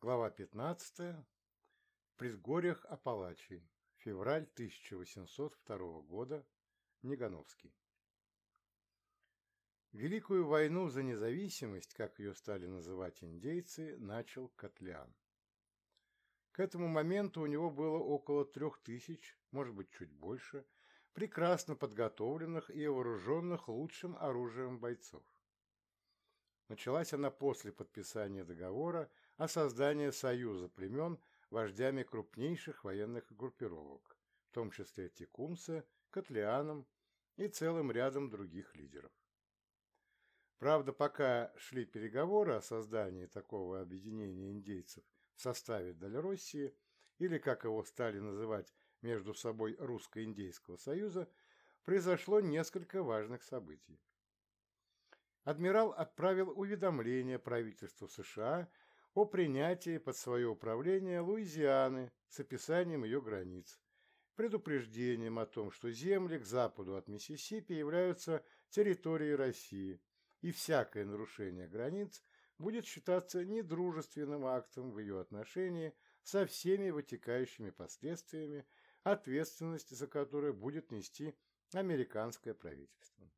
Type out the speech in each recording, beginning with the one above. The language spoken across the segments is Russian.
Глава 15. В предгорьях Апалачей. Февраль 1802 года. Негановский. Великую войну за независимость, как ее стали называть индейцы, начал Котлян. К этому моменту у него было около трех тысяч, может быть, чуть больше, прекрасно подготовленных и вооруженных лучшим оружием бойцов. Началась она после подписания договора о создании союза племен вождями крупнейших военных группировок, в том числе Текумсе, Котлеаном и целым рядом других лидеров. Правда, пока шли переговоры о создании такого объединения индейцев в составе Дальроссии, или, как его стали называть между собой Русско-Индейского союза, произошло несколько важных событий. Адмирал отправил уведомление правительству США о принятии под свое управление Луизианы с описанием ее границ, предупреждением о том, что земли к западу от Миссисипи являются территорией России, и всякое нарушение границ будет считаться недружественным актом в ее отношении со всеми вытекающими последствиями, ответственность за которое будет нести американское правительство.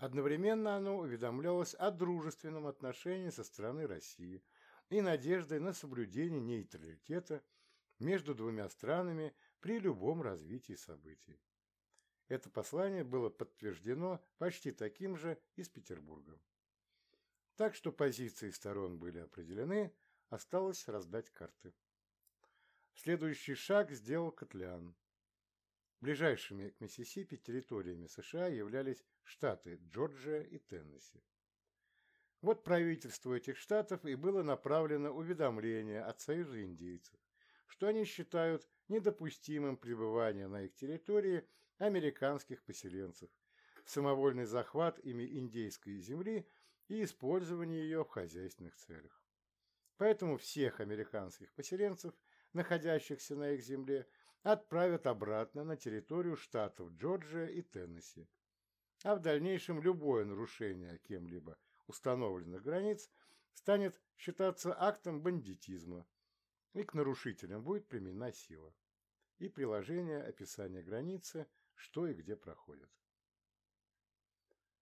Одновременно оно уведомлялось о дружественном отношении со стороны России и надеждой на соблюдение нейтралитета между двумя странами при любом развитии событий. Это послание было подтверждено почти таким же из Петербурга. Так что позиции сторон были определены, осталось раздать карты. Следующий шаг сделал Котлян. Ближайшими к Миссисипи территориями США являлись штаты Джорджия и Теннесси. Вот правительству этих штатов и было направлено уведомление от Союза индейцев, что они считают недопустимым пребывание на их территории американских поселенцев, самовольный захват ими индейской земли и использование ее в хозяйственных целях. Поэтому всех американских поселенцев, находящихся на их земле, отправят обратно на территорию штатов Джорджия и Теннесси. А в дальнейшем любое нарушение кем-либо установленных границ станет считаться актом бандитизма, и к нарушителям будет применена сила. И приложение описания границы, что и где проходит.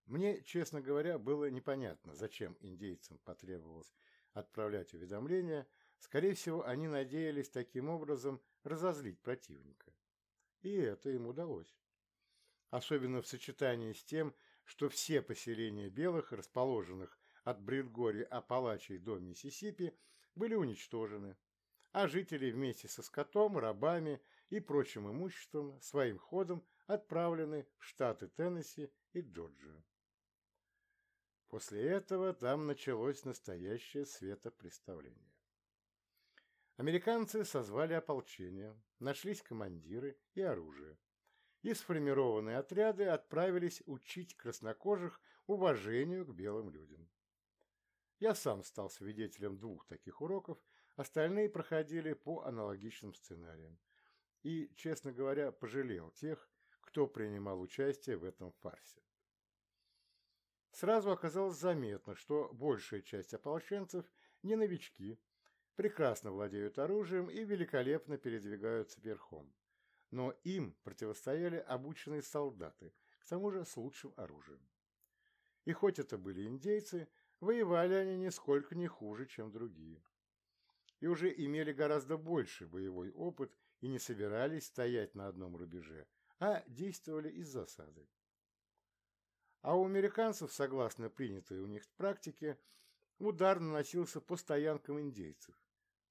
Мне, честно говоря, было непонятно, зачем индейцам потребовалось отправлять уведомления, скорее всего, они надеялись таким образом разозлить противника. И это им удалось. Особенно в сочетании с тем, что все поселения белых, расположенных от предгорья Апалачей до Миссисипи, были уничтожены, а жители вместе со скотом, рабами и прочим имуществом своим ходом отправлены в штаты Теннесси и Джорджию. После этого там началось настоящее светопреставление. Американцы созвали ополчение, нашлись командиры и оружие. И сформированные отряды отправились учить краснокожих уважению к белым людям. Я сам стал свидетелем двух таких уроков, остальные проходили по аналогичным сценариям. И, честно говоря, пожалел тех, кто принимал участие в этом фарсе. Сразу оказалось заметно, что большая часть ополченцев не новички, прекрасно владеют оружием и великолепно передвигаются верхом. Но им противостояли обученные солдаты, к тому же с лучшим оружием. И хоть это были индейцы, воевали они нисколько не хуже, чем другие. И уже имели гораздо больше боевой опыт и не собирались стоять на одном рубеже, а действовали из засады. А у американцев, согласно принятой у них практике, удар наносился по стоянкам индейцев,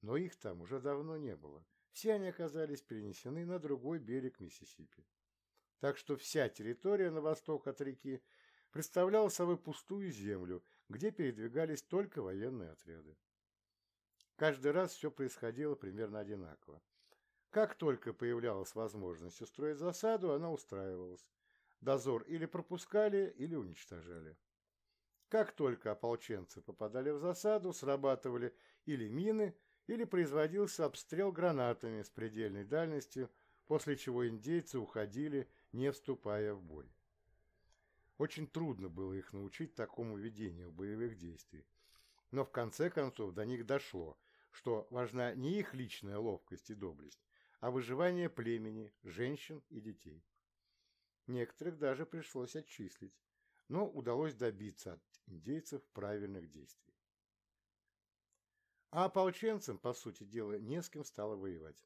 но их там уже давно не было. Все они оказались перенесены на другой берег Миссисипи. Так что вся территория на восток от реки представляла собой пустую землю, где передвигались только военные отряды. Каждый раз все происходило примерно одинаково. Как только появлялась возможность устроить засаду, она устраивалась. Дозор или пропускали, или уничтожали. Как только ополченцы попадали в засаду, срабатывали или мины, или производился обстрел гранатами с предельной дальностью, после чего индейцы уходили, не вступая в бой. Очень трудно было их научить такому ведению боевых действий, Но в конце концов до них дошло, что важна не их личная ловкость и доблесть, а выживание племени, женщин и детей. Некоторых даже пришлось отчислить, но удалось добиться от индейцев правильных действий. А ополченцам, по сути дела, не с кем стало воевать.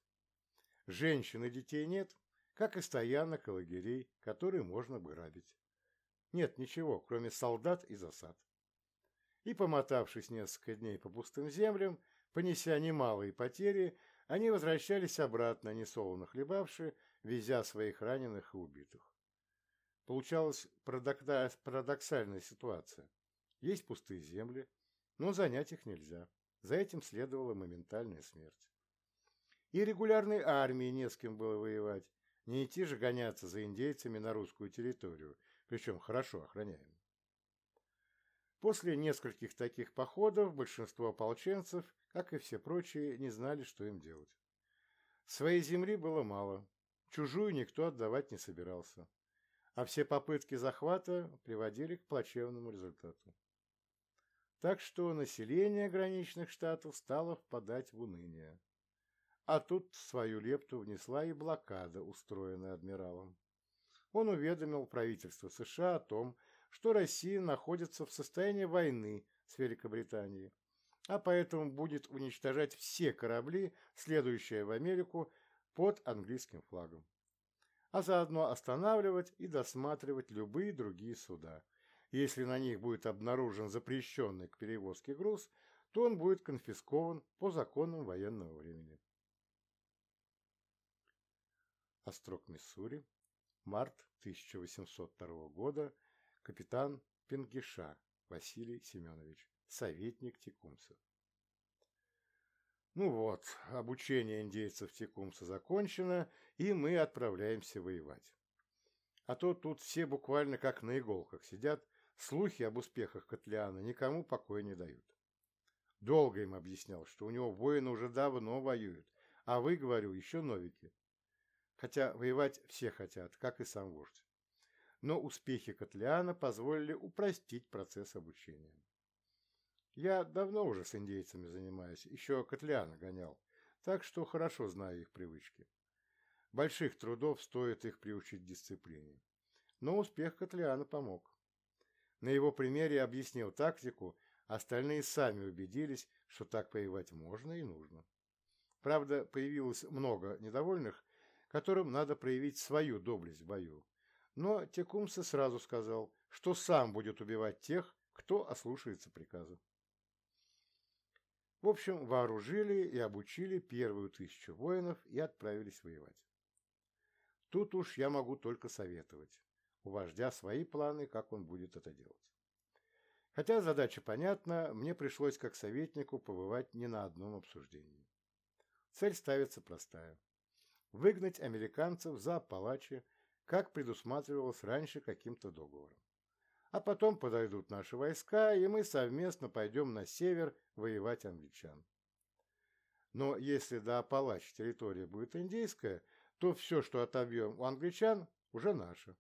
Женщин и детей нет, как и стоянок и лагерей, которые можно грабить. Нет ничего, кроме солдат и засад. И, помотавшись несколько дней по пустым землям, понеся немалые потери, они возвращались обратно, несолоно хлебавши, везя своих раненых и убитых. Получалась парадоксальная ситуация. Есть пустые земли, но занять их нельзя. За этим следовала моментальная смерть. И регулярной армии не с кем было воевать. Не идти же гоняться за индейцами на русскую территорию, причем хорошо охраняемую. После нескольких таких походов большинство ополченцев, как и все прочие, не знали, что им делать. Своей земли было мало, чужую никто отдавать не собирался, а все попытки захвата приводили к плачевному результату. Так что население граничных штатов стало впадать в уныние. А тут свою лепту внесла и блокада, устроенная адмиралом. Он уведомил правительство США о том, что Россия находится в состоянии войны с Великобританией, а поэтому будет уничтожать все корабли, следующие в Америку под английским флагом, а заодно останавливать и досматривать любые другие суда. Если на них будет обнаружен запрещенный к перевозке груз, то он будет конфискован по законам военного времени. Острог Миссури, март 1802 года, капитан Пенгиша Василий Семенович, советник Текумса. Ну вот, обучение индейцев Текумса закончено, и мы отправляемся воевать. А то тут все буквально как на иголках сидят, слухи об успехах Котлеана никому покоя не дают. Долго им объяснял, что у него воины уже давно воюют, а вы, говорю, еще новики хотя воевать все хотят, как и сам вождь. Но успехи Котлеана позволили упростить процесс обучения. Я давно уже с индейцами занимаюсь, еще Котлеана гонял, так что хорошо знаю их привычки. Больших трудов стоит их приучить дисциплине. Но успех Котлеана помог. На его примере объяснил тактику, остальные сами убедились, что так воевать можно и нужно. Правда, появилось много недовольных, которым надо проявить свою доблесть в бою. Но Текумсе сразу сказал, что сам будет убивать тех, кто ослушается приказа. В общем, вооружили и обучили первую тысячу воинов и отправились воевать. Тут уж я могу только советовать, у вождя свои планы, как он будет это делать. Хотя задача понятна, мне пришлось как советнику побывать не на одном обсуждении. Цель ставится простая выгнать американцев за Апалачи, как предусматривалось раньше каким-то договором. А потом подойдут наши войска, и мы совместно пойдем на север воевать англичан. Но если до Апалач территория будет индейская, то все, что отобьем у англичан, уже наше.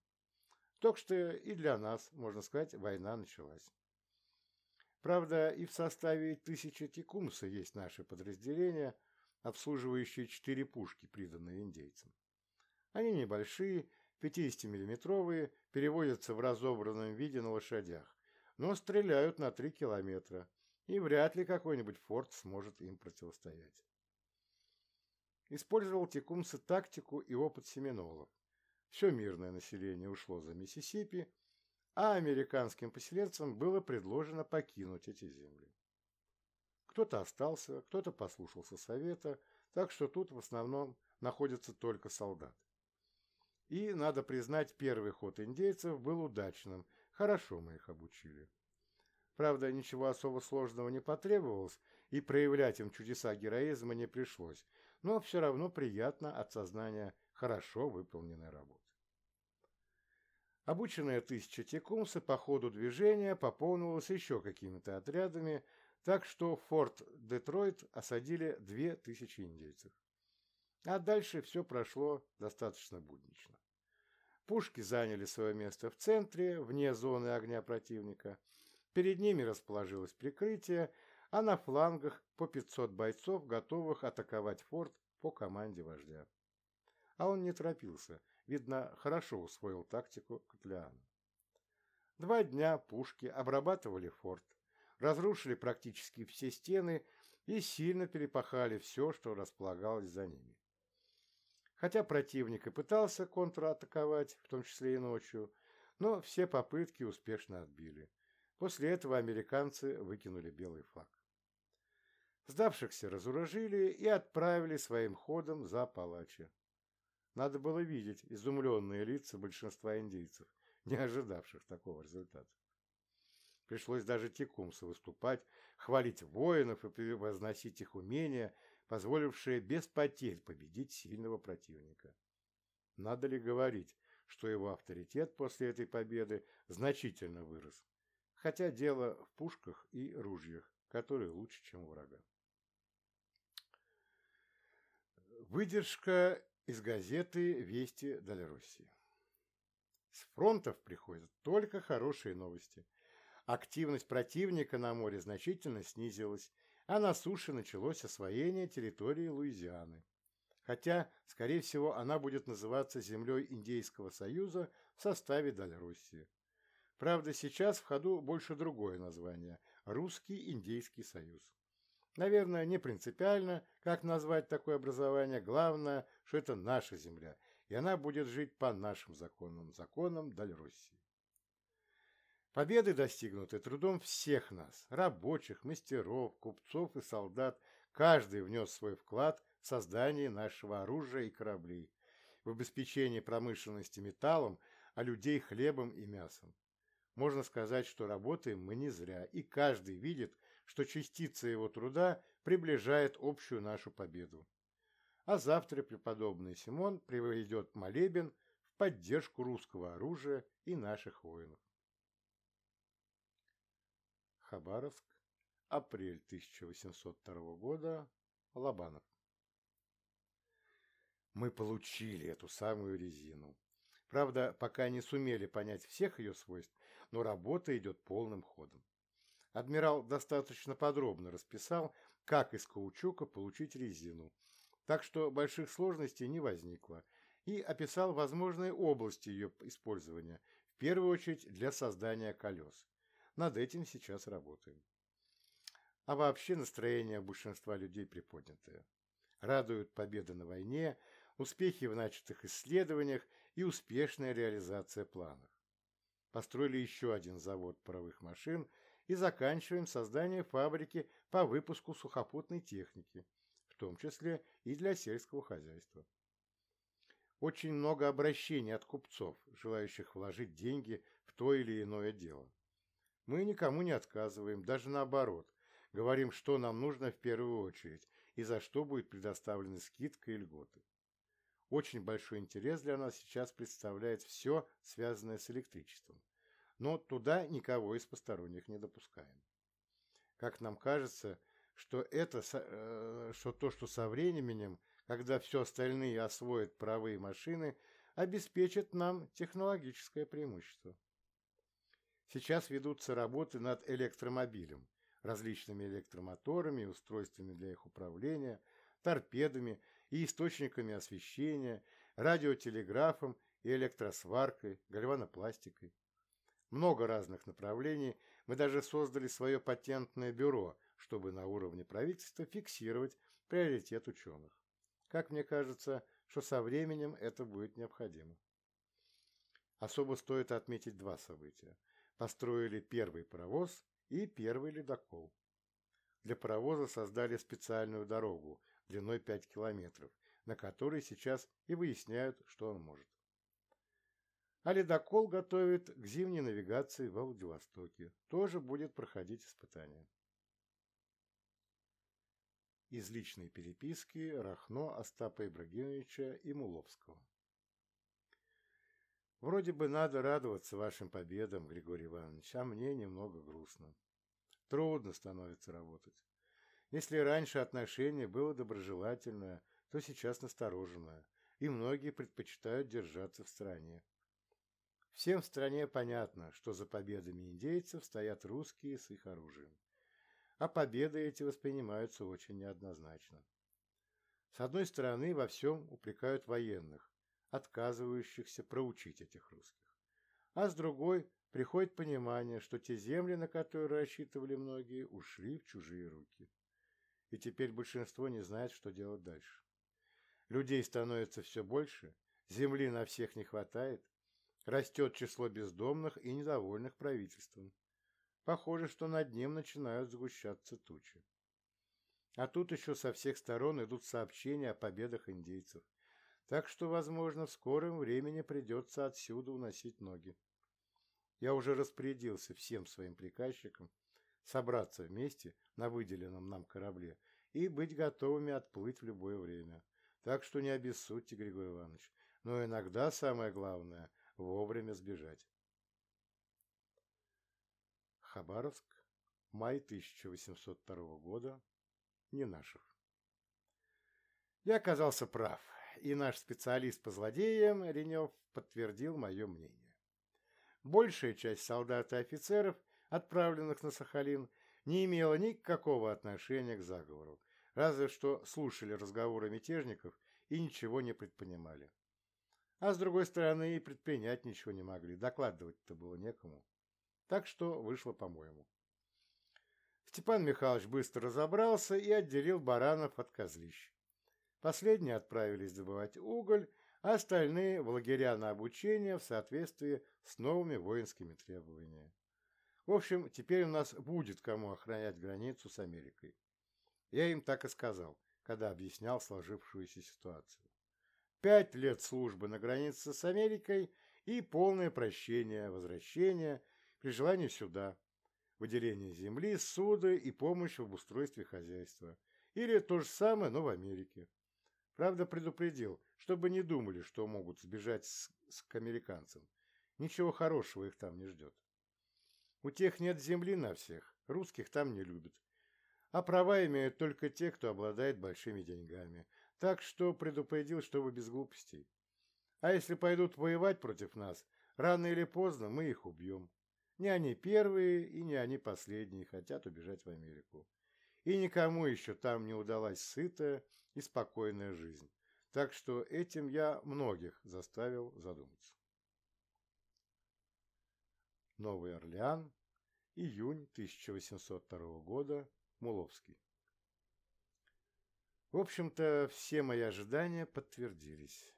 Так что и для нас, можно сказать, война началась. Правда, и в составе тысячи Текумса есть наши подразделения – обслуживающие четыре пушки, приданные индейцам. Они небольшие, 50-миллиметровые, переводятся в разобранном виде на лошадях, но стреляют на 3 километра, и вряд ли какой-нибудь форт сможет им противостоять. Использовал Текумса тактику и опыт семинолов. Все мирное население ушло за Миссисипи, а американским поселенцам было предложено покинуть эти земли. Кто-то остался, кто-то послушался совета, так что тут в основном находятся только солдаты. И, надо признать, первый ход индейцев был удачным, хорошо мы их обучили. Правда, ничего особо сложного не потребовалось, и проявлять им чудеса героизма не пришлось, но все равно приятно от сознания хорошо выполненной работы. Обученная тысяча текумса по ходу движения пополнилась еще какими-то отрядами, так что форт Детройт осадили две тысячи индейцев. А дальше все прошло достаточно буднично. Пушки заняли свое место в центре, вне зоны огня противника. Перед ними расположилось прикрытие, а на флангах по 500 бойцов, готовых атаковать форт по команде вождя. А он не торопился, видно, хорошо усвоил тактику Котляна. Два дня пушки обрабатывали форт, разрушили практически все стены и сильно перепахали все, что располагалось за ними. Хотя противник и пытался контратаковать, в том числе и ночью, но все попытки успешно отбили. После этого американцы выкинули белый флаг. Сдавшихся разоружили и отправили своим ходом за палачи. Надо было видеть изумленные лица большинства индейцев, не ожидавших такого результата. Пришлось даже Текумсу выступать, хвалить воинов и превозносить их умения, позволившие без потерь победить сильного противника. Надо ли говорить, что его авторитет после этой победы значительно вырос, хотя дело в пушках и ружьях, которые лучше, чем у врага. Выдержка из газеты «Вести Дальроссии». С фронтов приходят только хорошие новости. Активность противника на море значительно снизилась, а на суше началось освоение территории Луизианы. Хотя, скорее всего, она будет называться землей Индейского союза в составе Дальроссии. Правда, сейчас в ходу больше другое название – Русский Индейский союз. Наверное, не принципиально, как назвать такое образование. Главное, что это наша земля, и она будет жить по нашим законам, законам Дальроссии. Победы достигнуты трудом всех нас, рабочих, мастеров, купцов и солдат. Каждый внес свой вклад в создание нашего оружия и кораблей, в обеспечение промышленности металлом, а людей хлебом и мясом. Можно сказать, что работаем мы не зря, и каждый видит, что частица его труда приближает общую нашу победу. А завтра преподобный Симон приведет молебен в поддержку русского оружия и наших воинов. Хабаровск, апрель 1802 года, Лобанов. Мы получили эту самую резину. Правда, пока не сумели понять всех ее свойств, но работа идет полным ходом. Адмирал достаточно подробно расписал, как из каучука получить резину, так что больших сложностей не возникло, и описал возможные области ее использования, в первую очередь для создания колес. Над этим сейчас работаем. А вообще настроение большинства людей приподнятое. Радуют победы на войне, успехи в начатых исследованиях и успешная реализация планов. Построили еще один завод паровых машин – и заканчиваем создание фабрики по выпуску сухопутной техники, в том числе и для сельского хозяйства. Очень много обращений от купцов, желающих вложить деньги в то или иное дело. Мы никому не отказываем, даже наоборот, говорим, что нам нужно в первую очередь и за что будет предоставлена скидка и льготы. Очень большой интерес для нас сейчас представляет все, связанное с электричеством но туда никого из посторонних не допускаем. Как нам кажется, что это, э, что то, что со временем, когда все остальные освоят правые машины, обеспечит нам технологическое преимущество. Сейчас ведутся работы над электромобилем, различными электромоторами, устройствами для их управления, торпедами и источниками освещения, радиотелеграфом и электросваркой, гальванопластикой много разных направлений, мы даже создали свое патентное бюро, чтобы на уровне правительства фиксировать приоритет ученых. Как мне кажется, что со временем это будет необходимо. Особо стоит отметить два события. Построили первый паровоз и первый ледокол. Для паровоза создали специальную дорогу длиной 5 километров, на которой сейчас и выясняют, что он может а ледокол готовит к зимней навигации в Владивостоке. Тоже будет проходить испытания. Из личной переписки Рахно Остапа Ибрагимовича и Муловского. Вроде бы надо радоваться вашим победам, Григорий Иванович, а мне немного грустно. Трудно становится работать. Если раньше отношение было доброжелательное, то сейчас настороженное, и многие предпочитают держаться в стороне. Всем в стране понятно, что за победами индейцев стоят русские с их оружием. а победы эти воспринимаются очень неоднозначно. С одной стороны, во всем упрекают военных, отказывающихся проучить этих русских. А с другой, приходит понимание, что те земли, на которые рассчитывали многие, ушли в чужие руки. И теперь большинство не знает, что делать дальше. Людей становится все больше, земли на всех не хватает, растет число бездомных и недовольных правительством. Похоже, что над ним начинают сгущаться тучи. А тут еще со всех сторон идут сообщения о победах индейцев. Так что, возможно, в скором времени придется отсюда уносить ноги. Я уже распорядился всем своим приказчикам собраться вместе на выделенном нам корабле и быть готовыми отплыть в любое время. Так что не обессудьте, Григорий Иванович. Но иногда самое главное – вовремя сбежать. Хабаровск, май 1802 года, не наших. Я оказался прав, и наш специалист по злодеям, Ренев, подтвердил мое мнение. Большая часть солдат и офицеров, отправленных на Сахалин, не имела никакого отношения к заговору, разве что слушали разговоры мятежников и ничего не предпринимали. А с другой стороны, и предпринять ничего не могли, докладывать-то было некому. Так что вышло по-моему. Степан Михайлович быстро разобрался и отделил баранов от козлищ. Последние отправились добывать уголь, а остальные – в лагеря на обучение в соответствии с новыми воинскими требованиями. В общем, теперь у нас будет кому охранять границу с Америкой. Я им так и сказал, когда объяснял сложившуюся ситуацию. Пять лет службы на границе с Америкой и полное прощение, возвращение, при желании сюда, выделение земли, суды и помощь в обустройстве хозяйства. Или то же самое, но в Америке. Правда, предупредил, чтобы не думали, что могут сбежать с, с к американцам. Ничего хорошего их там не ждет. У тех нет земли на всех, русских там не любят. А права имеют только те, кто обладает большими деньгами. Так что предупредил, чтобы без глупостей. А если пойдут воевать против нас, рано или поздно мы их убьем. Не они первые и не они последние хотят убежать в Америку. И никому еще там не удалась сытая и спокойная жизнь. Так что этим я многих заставил задуматься. Новый Орлеан, июнь 1802 года, Муловский. В общем-то, все мои ожидания подтвердились.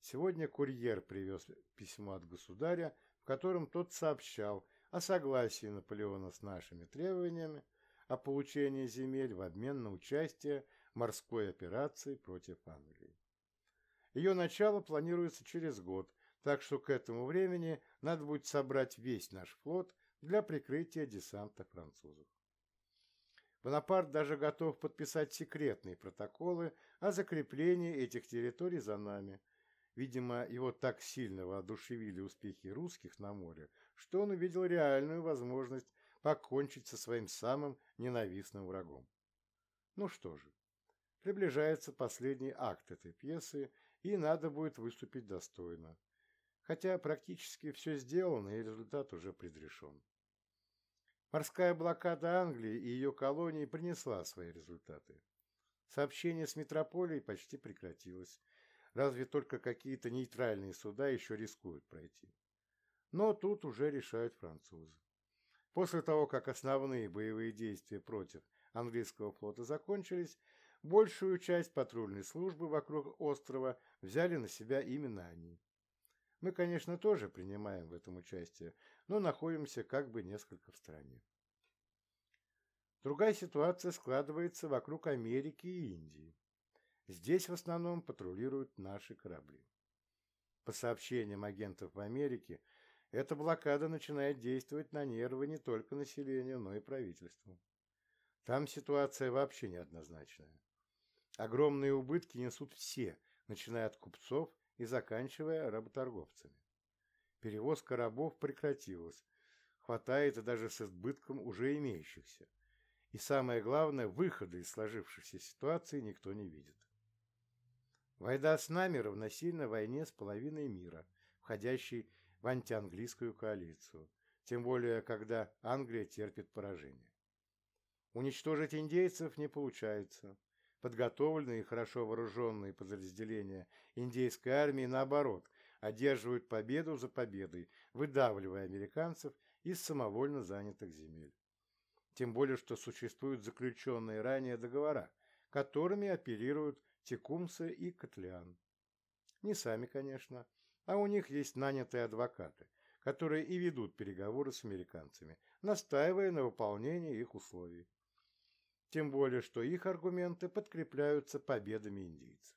Сегодня курьер привез письмо от государя, в котором тот сообщал, о согласии Наполеона с нашими требованиями о получении земель в обмен на участие в морской операции против Англии. Ее начало планируется через год, так что к этому времени надо будет собрать весь наш флот для прикрытия десанта французов. Бонапарт даже готов подписать секретные протоколы о закреплении этих территорий за нами – Видимо, его так сильно воодушевили успехи русских на море, что он увидел реальную возможность покончить со своим самым ненавистным врагом. Ну что же, приближается последний акт этой пьесы, и надо будет выступить достойно. Хотя практически все сделано, и результат уже предрешен. Морская блокада Англии и ее колонии принесла свои результаты. Сообщение с метрополией почти прекратилось, Разве только какие-то нейтральные суда еще рискуют пройти. Но тут уже решают французы. После того, как основные боевые действия против английского флота закончились, большую часть патрульной службы вокруг острова взяли на себя именно они. Мы, конечно, тоже принимаем в этом участие, но находимся как бы несколько в стороне. Другая ситуация складывается вокруг Америки и Индии. Здесь в основном патрулируют наши корабли. По сообщениям агентов в Америке, эта блокада начинает действовать на нервы не только населению, но и правительству. Там ситуация вообще неоднозначная. Огромные убытки несут все, начиная от купцов и заканчивая работорговцами. Перевозка рабов прекратилась, хватает и даже с избытком уже имеющихся. И самое главное, выхода из сложившейся ситуации никто не видит. Война с нами равносильно войне с половиной мира, входящей в антианглийскую коалицию, тем более, когда Англия терпит поражение. Уничтожить индейцев не получается. Подготовленные и хорошо вооруженные подразделения индейской армии, наоборот, одерживают победу за победой, выдавливая американцев из самовольно занятых земель. Тем более, что существуют заключенные ранее договора, которыми оперируют Текумсы и Котлеан. Не сами, конечно, а у них есть нанятые адвокаты, которые и ведут переговоры с американцами, настаивая на выполнении их условий. Тем более, что их аргументы подкрепляются победами индейцев.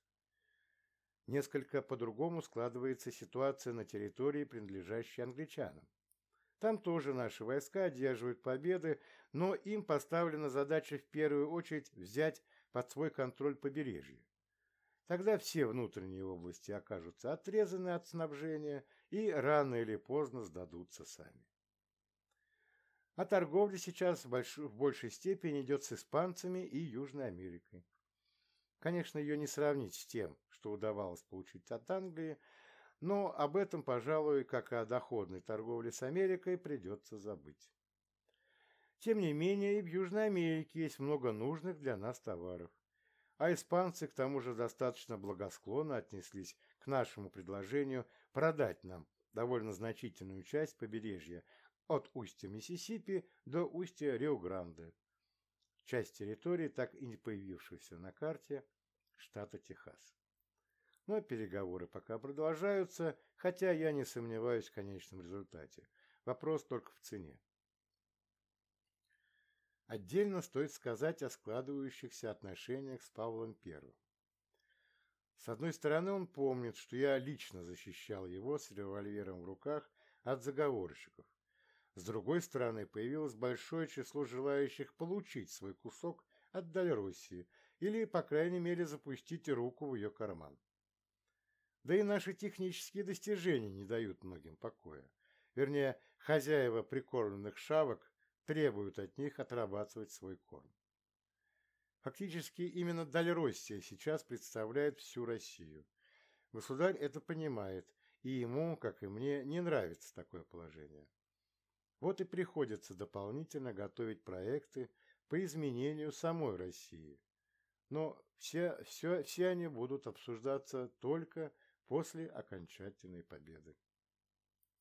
Несколько по-другому складывается ситуация на территории, принадлежащей англичанам. Там тоже наши войска одерживают победы, но им поставлена задача в первую очередь взять под свой контроль побережье. Тогда все внутренние области окажутся отрезаны от снабжения и рано или поздно сдадутся сами. А торговля сейчас в, больш... в большей степени идет с испанцами и Южной Америкой. Конечно, ее не сравнить с тем, что удавалось получить от Англии, но об этом, пожалуй, как о доходной торговле с Америкой, придется забыть. Тем не менее, и в Южной Америке есть много нужных для нас товаров. А испанцы, к тому же, достаточно благосклонно отнеслись к нашему предложению продать нам довольно значительную часть побережья от устья Миссисипи до устья Рио-Гранде, часть территории, так и не появившейся на карте штата Техас. Но переговоры пока продолжаются, хотя я не сомневаюсь в конечном результате. Вопрос только в цене. Отдельно стоит сказать о складывающихся отношениях с Павлом I. С одной стороны, он помнит, что я лично защищал его с револьвером в руках от заговорщиков. С другой стороны, появилось большое число желающих получить свой кусок от Дальроссии или, по крайней мере, запустить руку в ее карман. Да и наши технические достижения не дают многим покоя. Вернее, хозяева прикормленных шавок требуют от них отрабатывать свой корм. Фактически именно Дальроссия сейчас представляет всю Россию. Государь это понимает, и ему, как и мне, не нравится такое положение. Вот и приходится дополнительно готовить проекты по изменению самой России. Но все, все, все они будут обсуждаться только после окончательной победы.